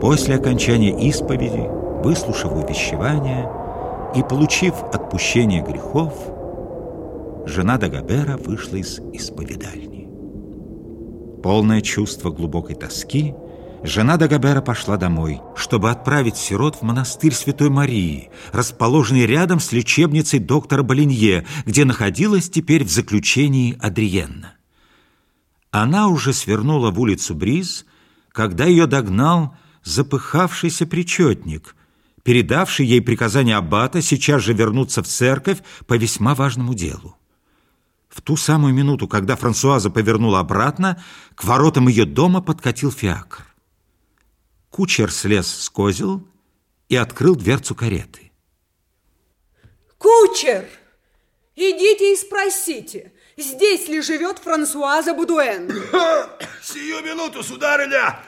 После окончания исповеди, выслушав увещевания и получив отпущение грехов, жена Дагобера вышла из исповедальни. Полное чувство глубокой тоски, жена Дагобера пошла домой, чтобы отправить сирот в монастырь Святой Марии, расположенный рядом с лечебницей доктора Болинье, где находилась теперь в заключении Адриенна. Она уже свернула в улицу Бриз, когда ее догнал запыхавшийся причетник, передавший ей приказание аббата сейчас же вернуться в церковь по весьма важному делу. В ту самую минуту, когда Франсуаза повернула обратно, к воротам ее дома подкатил фиакр. Кучер слез с козел и открыл дверцу кареты. Кучер, идите и спросите, здесь ли живет Франсуаза Будуэн? Сию минуту, сударыня!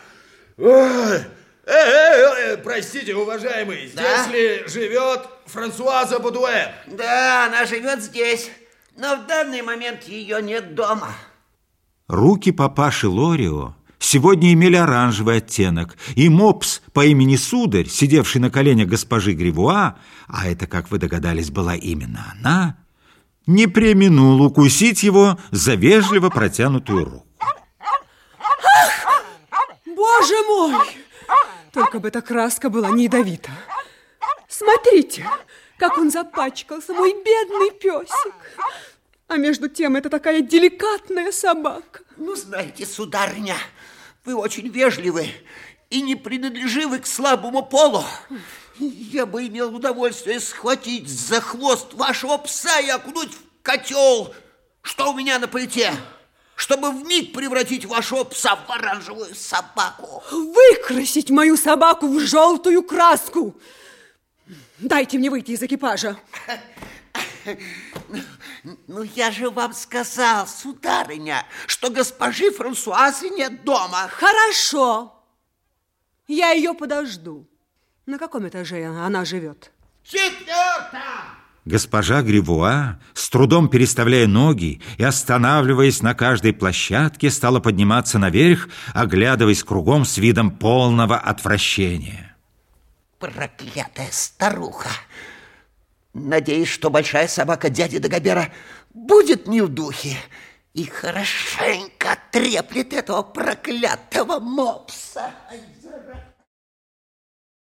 Ой! Э, э, э, простите, уважаемый, здесь да? ли живет Франсуаза Будуэн? Да, она живет здесь, но в данный момент ее нет дома. Руки папаши Лорио сегодня имели оранжевый оттенок, и мопс по имени Сударь, сидевший на коленях госпожи Гривуа, а это, как вы догадались, была именно она, не преминул укусить его за вежливо протянутую руку. Ах, боже мой! Только бы эта краска была не ядовита. Смотрите, как он запачкался, мой бедный песик. А между тем, это такая деликатная собака. Ну, знаете, сударыня, вы очень вежливы и не принадлеживы к слабому полу. Я бы имел удовольствие схватить за хвост вашего пса и окунуть в котел, что у меня на плите чтобы в миг превратить вашего пса в оранжевую собаку. Выкрасить мою собаку в желтую краску. Дайте мне выйти из экипажа. Ну, я же вам сказал, сударыня, что госпожи Франсуазы нет дома. Хорошо. Я ее подожду. На каком этаже она живет? Четвертом. Госпожа Гривуа, с трудом переставляя ноги и останавливаясь на каждой площадке, стала подниматься наверх, оглядываясь кругом с видом полного отвращения. Проклятая старуха! Надеюсь, что большая собака дяди Дагобера будет не в духе и хорошенько треплет этого проклятого мопса. Ай!